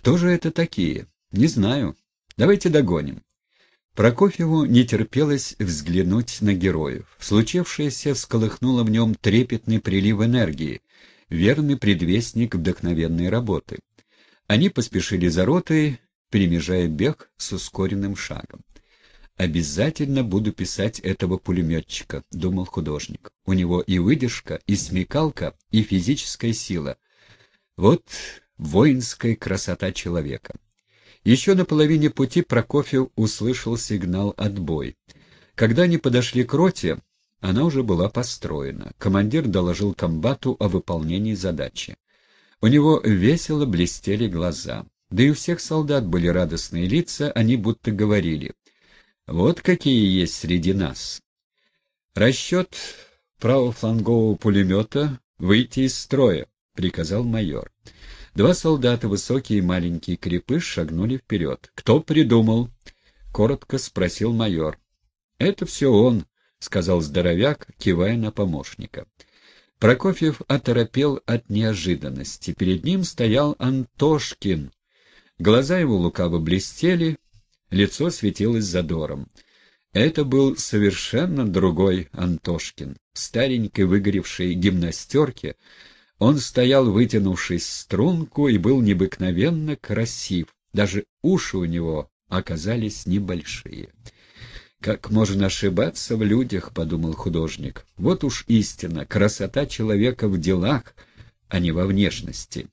Кто же это такие? Не знаю. Давайте догоним. Прокофьеву не терпелось взглянуть на героев. Случившееся всколыхнуло в нем трепетный прилив энергии, верный предвестник вдохновенной работы. Они поспешили за ротой, перемежая бег с ускоренным шагом. «Обязательно буду писать этого пулеметчика», — думал художник. «У него и выдержка, и смекалка, и физическая сила. Вот воинская красота человека». Еще на половине пути Прокофьев услышал сигнал «Отбой». Когда они подошли к роте, она уже была построена. Командир доложил комбату о выполнении задачи. У него весело блестели глаза. Да и у всех солдат были радостные лица, они будто говорили. Вот какие есть среди нас. Расчет правофлангового пулемета выйти из строя, приказал майор. Два солдата, высокий и маленький крепыш, шагнули вперед. «Кто придумал?» — коротко спросил майор. «Это все он», — сказал здоровяк, кивая на помощника. Прокофьев оторопел от неожиданности. Перед ним стоял Антошкин. Глаза его лукаво блестели, лицо светилось задором. Это был совершенно другой Антошкин, в старенькой выгоревшей гимнастерке, он стоял, вытянувшись в струнку, и был необыкновенно красив. Даже уши у него оказались небольшие. «Как можно ошибаться в людях?» — подумал художник. «Вот уж истина, красота человека в делах, а не во внешности».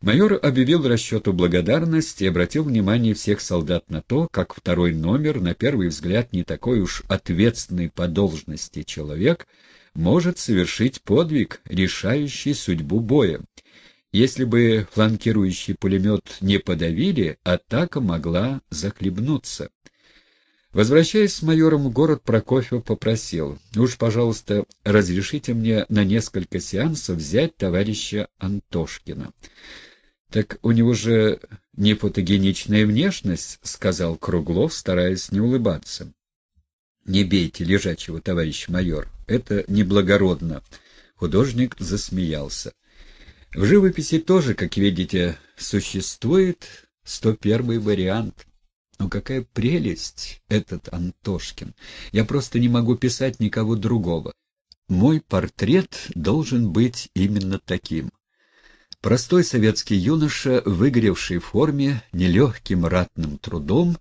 Майор объявил расчету благодарность и обратил внимание всех солдат на то, как второй номер, на первый взгляд не такой уж ответственный по должности человек, может совершить подвиг, решающий судьбу боя. Если бы фланкирующий пулемет не подавили, атака могла захлебнуться. Возвращаясь с майором в город, Прокофьев попросил, «Уж, пожалуйста, разрешите мне на несколько сеансов взять товарища Антошкина». «Так у него же не фотогеничная внешность», — сказал Круглов, стараясь не улыбаться. «Не бейте лежачего, товарищ майор, это неблагородно». Художник засмеялся. В живописи тоже, как видите, существует 101 вариант. Но какая прелесть этот Антошкин! Я просто не могу писать никого другого. Мой портрет должен быть именно таким. Простой советский юноша, выгоревший в форме, нелегким ратным трудом,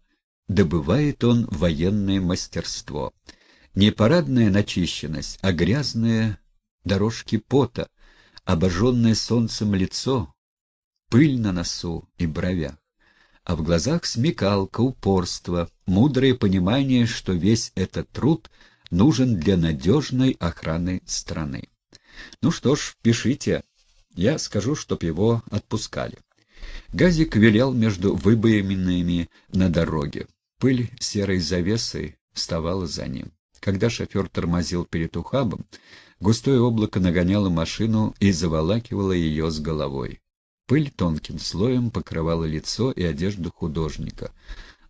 добывает он военное мастерство. Не парадная начищенность, а грязные дорожки пота, обожженное солнцем лицо, пыль на носу и бровях. А в глазах смекалка, упорство, мудрое понимание, что весь этот труд нужен для надежной охраны страны. Ну что ж, пишите, я скажу, чтоб его отпускали. Газик вилял между выбоинами на дороге. Пыль серой завесой вставала за ним. Когда шофер тормозил перед ухабом, густое облако нагоняло машину и заволакивало ее с головой. Пыль тонким слоем покрывала лицо и одежду художника.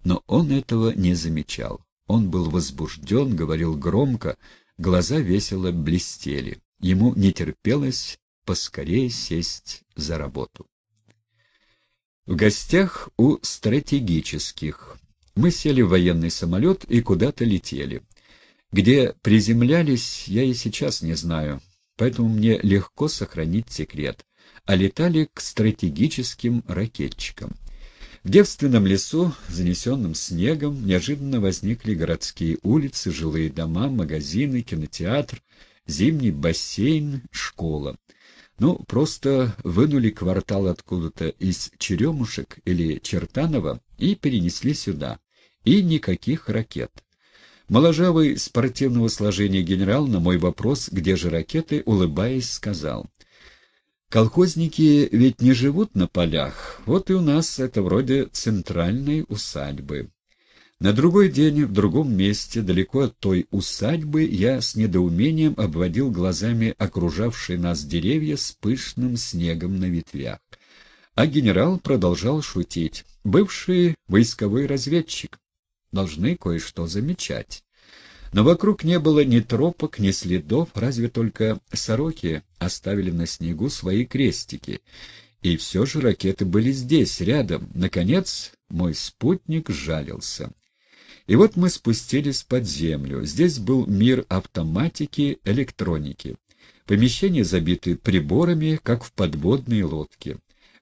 Но он этого не замечал. Он был возбужден, говорил громко, глаза весело блестели. Ему не терпелось поскорее сесть за работу. В гостях у стратегических. Мы сели в военный самолет и куда-то летели. Где приземлялись, я и сейчас не знаю, поэтому мне легко сохранить секрет. А летали к стратегическим ракетчикам. В девственном лесу, занесенном снегом, неожиданно возникли городские улицы, жилые дома, магазины, кинотеатр, зимний бассейн, школа. Ну, просто вынули квартал откуда-то из Черемушек или Чертанова и перенесли сюда и никаких ракет. Моложавый спортивного сложения генерал на мой вопрос, где же ракеты, улыбаясь, сказал. Колхозники ведь не живут на полях, вот и у нас это вроде центральной усадьбы. На другой день, в другом месте, далеко от той усадьбы, я с недоумением обводил глазами окружавшие нас деревья с пышным снегом на ветвях. А генерал продолжал шутить. Бывший войсковой разведчик должны кое-что замечать. Но вокруг не было ни тропок, ни следов, разве только сороки оставили на снегу свои крестики, И все же ракеты были здесь, рядом. Наконец, мой спутник жалился. И вот мы спустились под землю. Здесь был мир автоматики, электроники. Помещения забиты приборами, как в подводной лодке.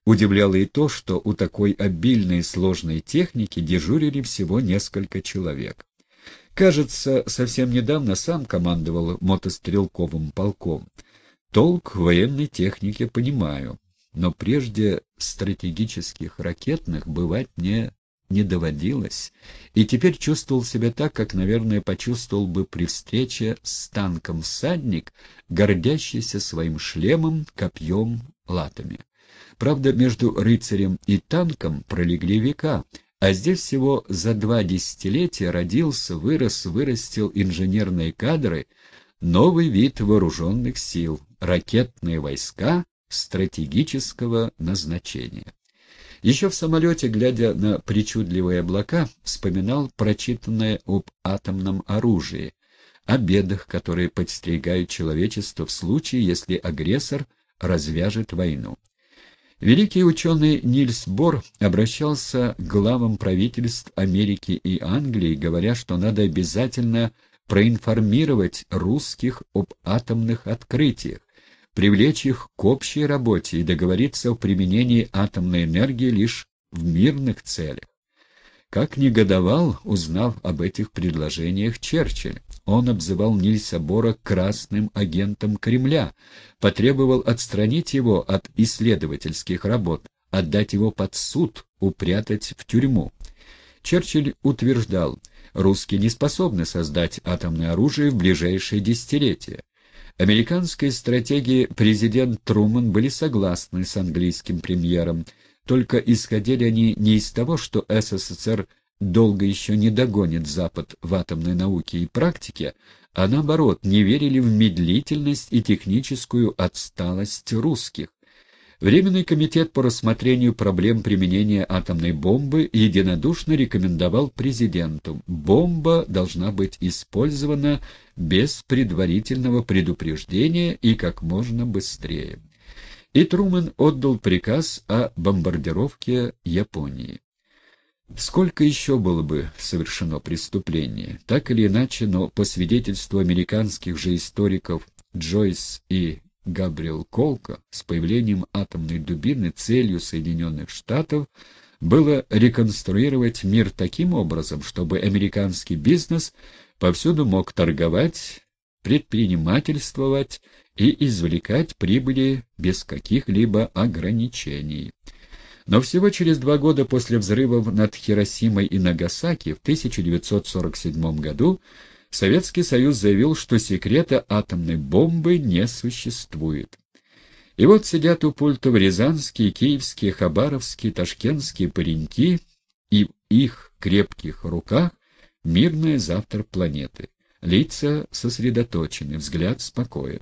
Удивляло и то, что у такой обильной и сложной техники дежурили всего несколько человек. Кажется, совсем недавно сам командовал мотострелковым полком. Толк в военной технике понимаю, но прежде стратегических ракетных бывать мне не доводилось, и теперь чувствовал себя так, как, наверное, почувствовал бы при встрече с танком всадник, гордящийся своим шлемом, копьем, латами. Правда, между рыцарем и танком пролегли века, а здесь всего за два десятилетия родился, вырос, вырастил инженерные кадры, новый вид вооруженных сил, ракетные войска стратегического назначения. Еще в самолете, глядя на причудливые облака, вспоминал прочитанное об атомном оружии, о бедах, которые подстерегают человечество в случае, если агрессор развяжет войну. Великий ученый Нильс Бор обращался к главам правительств Америки и Англии, говоря, что надо обязательно проинформировать русских об атомных открытиях, привлечь их к общей работе и договориться о применении атомной энергии лишь в мирных целях. Как негодовал, узнав об этих предложениях Черчилль. Он обзывал Нильса Бора красным агентом Кремля, потребовал отстранить его от исследовательских работ, отдать его под суд, упрятать в тюрьму. Черчилль утверждал, русские не способны создать атомное оружие в ближайшие десятилетия. Американской стратегии президент Труман были согласны с английским премьером, только исходили они не из того, что СССР долго еще не догонит Запад в атомной науке и практике, а наоборот, не верили в медлительность и техническую отсталость русских. Временный комитет по рассмотрению проблем применения атомной бомбы единодушно рекомендовал президенту, бомба должна быть использована без предварительного предупреждения и как можно быстрее. И Трумэн отдал приказ о бомбардировке Японии. Сколько еще было бы совершено преступлений? Так или иначе, но по свидетельству американских же историков Джойс и Габриэл Колка, с появлением атомной дубины целью Соединенных Штатов было реконструировать мир таким образом, чтобы американский бизнес повсюду мог торговать, предпринимательствовать и извлекать прибыли без каких-либо ограничений. Но всего через два года после взрывов над Хиросимой и Нагасаки в 1947 году Советский Союз заявил, что секрета атомной бомбы не существует. И вот сидят у пультов рязанские, киевские, хабаровские, ташкентские пареньки, и в их крепких руках мирная завтра планеты. Лица сосредоточены, взгляд спокоен.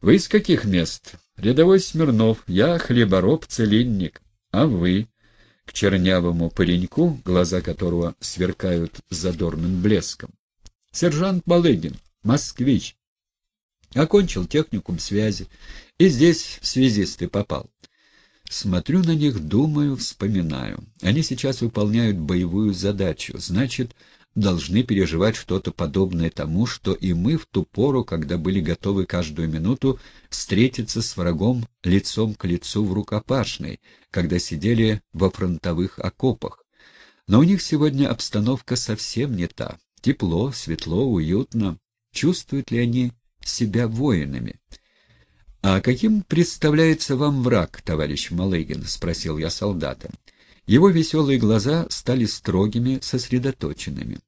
«Вы из каких мест?» «Рядовой Смирнов, я хлебороб-целинник. А вы?» К чернявому пареньку, глаза которого сверкают задорным блеском. «Сержант Балыгин, москвич. Окончил техникум связи, и здесь в связисты попал. Смотрю на них, думаю, вспоминаю. Они сейчас выполняют боевую задачу, значит, должны переживать что-то подобное тому, что и мы в ту пору, когда были готовы каждую минуту встретиться с врагом лицом к лицу в рукопашной, когда сидели во фронтовых окопах. Но у них сегодня обстановка совсем не та. Тепло, светло, уютно. Чувствуют ли они себя воинами? «А каким представляется вам враг, товарищ Малыгин?» — спросил я солдата. Его веселые глаза стали строгими, сосредоточенными.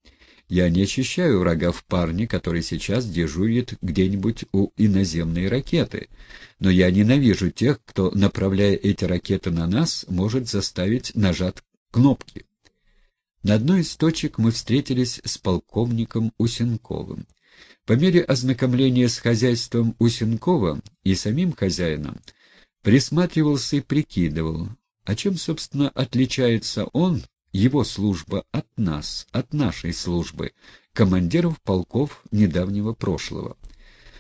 Я не ощущаю врага в парне, который сейчас дежурит где-нибудь у иноземной ракеты. Но я ненавижу тех, кто, направляя эти ракеты на нас, может заставить нажать кнопки. На одной из точек мы встретились с полковником Усенковым. По мере ознакомления с хозяйством Усенкова и самим хозяином присматривался и прикидывал, а чем, собственно, отличается он, его служба, от нас, от нашей службы, командиров полков недавнего прошлого?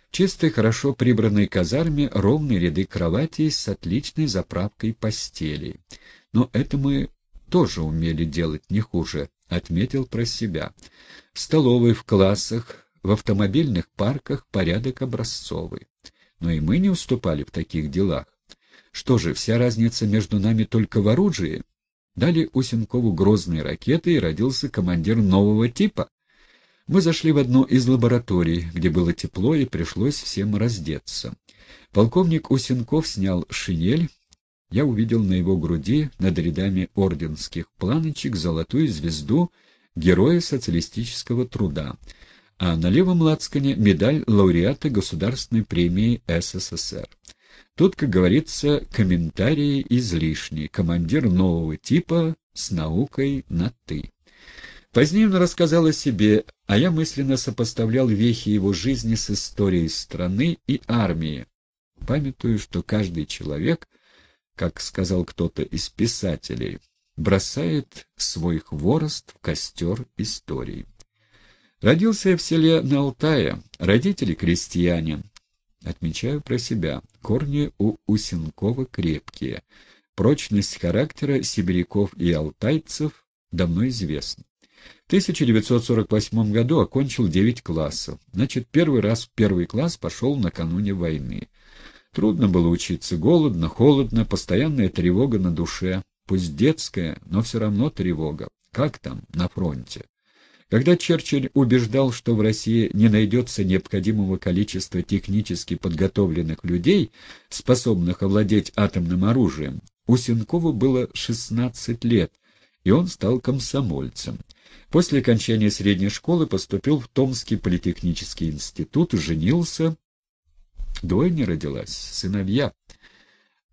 В чистой, хорошо прибранной казарме ровные ряды кроватей с отличной заправкой постелей. Но это мы тоже умели делать не хуже, отметил про себя. В столовой, в классах, в автомобильных парках порядок образцовый. Но и мы не уступали в таких делах. Что же, вся разница между нами только в оружии? Дали Усенкову грозные ракеты, и родился командир нового типа. Мы зашли в одну из лабораторий, где было тепло, и пришлось всем раздеться. Полковник Усенков снял шинель. Я увидел на его груди, над рядами орденских планочек, золотую звезду Героя социалистического труда, а на левом лацкане медаль лауреата Государственной премии СССР. Тут, как говорится, комментарии излишние. Командир нового типа с наукой на «ты». Позднее он рассказал о себе, а я мысленно сопоставлял вехи его жизни с историей страны и армии, памятую, что каждый человек, как сказал кто-то из писателей, бросает свой хворост в костер истории. Родился я в селе на Алтае, родители крестьяне, Отмечаю про себя. Корни у Усенкова крепкие. Прочность характера сибиряков и алтайцев давно известна. В 1948 году окончил 9 классов. Значит, первый раз в первый класс пошел накануне войны. Трудно было учиться, голодно, холодно, постоянная тревога на душе. Пусть детская, но все равно тревога. Как там, на фронте? Когда Черчилль убеждал, что в России не найдется необходимого количества технически подготовленных людей, способных овладеть атомным оружием, у Сенкова было 16 лет, и он стал комсомольцем. После окончания средней школы поступил в Томский политехнический институт, женился. Двойня родилась, сыновья.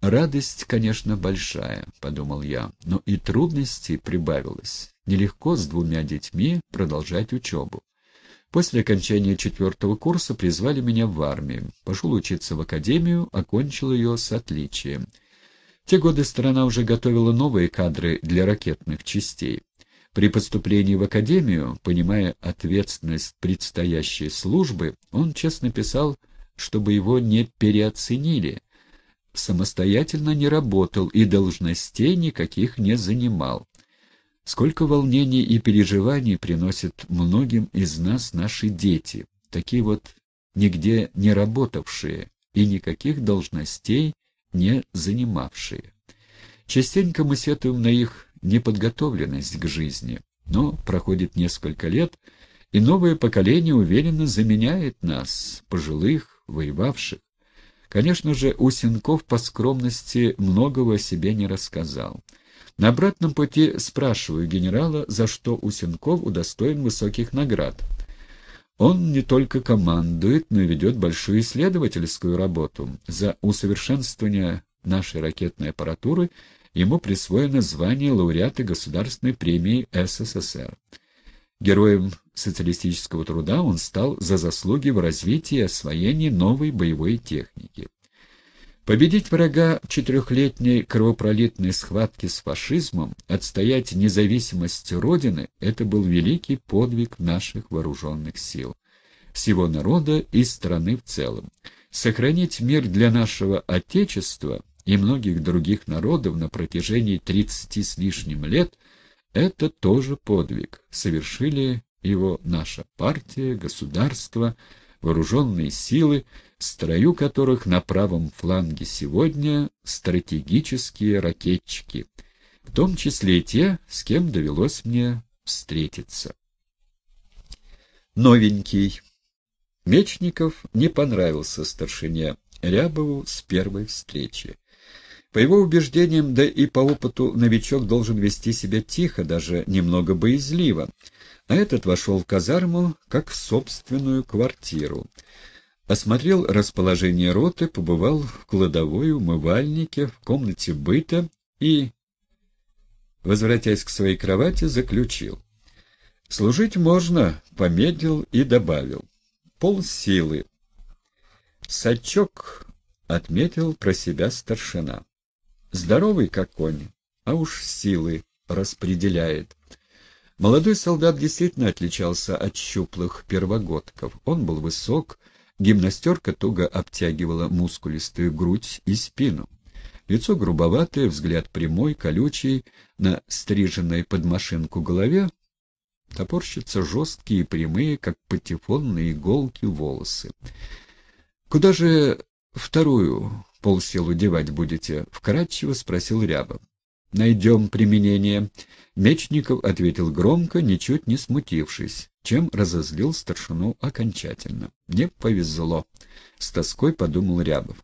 Радость, конечно, большая, — подумал я, — но и трудностей прибавилось. Нелегко с двумя детьми продолжать учебу. После окончания четвертого курса призвали меня в армию. Пошел учиться в академию, окончил ее с отличием. В те годы страна уже готовила новые кадры для ракетных частей. При поступлении в академию, понимая ответственность предстоящей службы, он честно писал, чтобы его не переоценили, самостоятельно не работал и должностей никаких не занимал. Сколько волнений и переживаний приносят многим из нас наши дети, такие вот нигде не работавшие и никаких должностей не занимавшие. Частенько мы сетуем на их неподготовленность к жизни, но проходит несколько лет, и новое поколение уверенно заменяет нас, пожилых, воевавших. Конечно же, Усенков по скромности многого о себе не рассказал. На обратном пути спрашиваю генерала, за что Усенков удостоен высоких наград. Он не только командует, но и ведет большую исследовательскую работу. За усовершенствование нашей ракетной аппаратуры ему присвоено звание лауреата Государственной премии СССР. Героем социалистического труда он стал за заслуги в развитии и освоении новой боевой техники. Победить врага в четырехлетней кровопролитной схватке с фашизмом, отстоять независимость Родины — это был великий подвиг наших вооруженных сил, всего народа и страны в целом. Сохранить мир для нашего Отечества и многих других народов на протяжении тридцати с лишним лет — это тоже подвиг. Совершили его наша партия, государство, вооруженные силы, строю которых на правом фланге сегодня стратегические ракетчики, в том числе и те, с кем довелось мне встретиться. Новенький. Мечников не понравился старшине Рябову с первой встречи. По его убеждениям, да и по опыту, новичок должен вести себя тихо, даже немного боязливо. А этот вошел в казарму, как в собственную квартиру. Осмотрел расположение роты, побывал в кладовой, умывальнике, в комнате быта и, возвратясь к своей кровати, заключил. «Служить можно», — помедлил и добавил. «Пол силы». «Сачок», — отметил про себя старшина. «Здоровый как конь, а уж силы распределяет». Молодой солдат действительно отличался от щуплых первогодков. Он был высок, Гимнастерка туго обтягивала мускулистую грудь и спину. Лицо грубоватое, взгляд прямой, колючий, на стриженной под машинку голове топорщатся жесткие и прямые, как патефонные иголки, волосы. «Куда же вторую полсилу девать будете?» — вкратчиво спросил Рябов. «Найдем применение». Мечников ответил громко, ничуть не смутившись, чем разозлил старшину окончательно. «Не повезло», — с тоской подумал Рябов.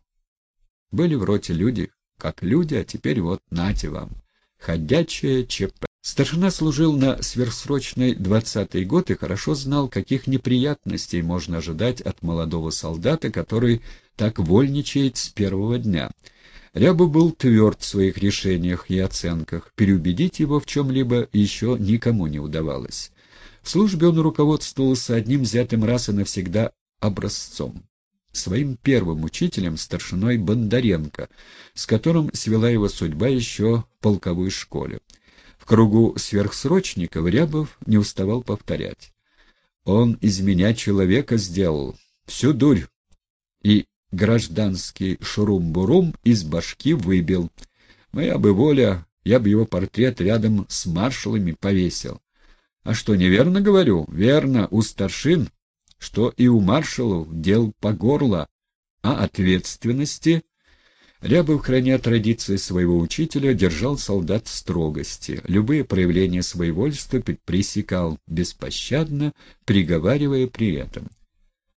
«Были в роте люди, как люди, а теперь вот нате вам. Ходячее ЧП». Старшина служил на сверхсрочной двадцатый год и хорошо знал, каких неприятностей можно ожидать от молодого солдата, который так вольничает с первого дня. Ряба был тверд в своих решениях и оценках, переубедить его в чем-либо еще никому не удавалось. В службе он руководствовался одним взятым раз и навсегда образцом. Своим первым учителем, старшиной Бондаренко, с которым свела его судьба еще в полковой школе. Кругу сверхсрочников Рябов не уставал повторять. «Он из меня человека сделал, всю дурь, и гражданский шурум-бурум из башки выбил. Моя бы воля, я бы его портрет рядом с маршалами повесил. А что, неверно говорю? Верно, у старшин, что и у маршалов дел по горло, а ответственности Рябов, храня традиции своего учителя, держал солдат в строгости. Любые проявления своевольства пресекал беспощадно, приговаривая при этом —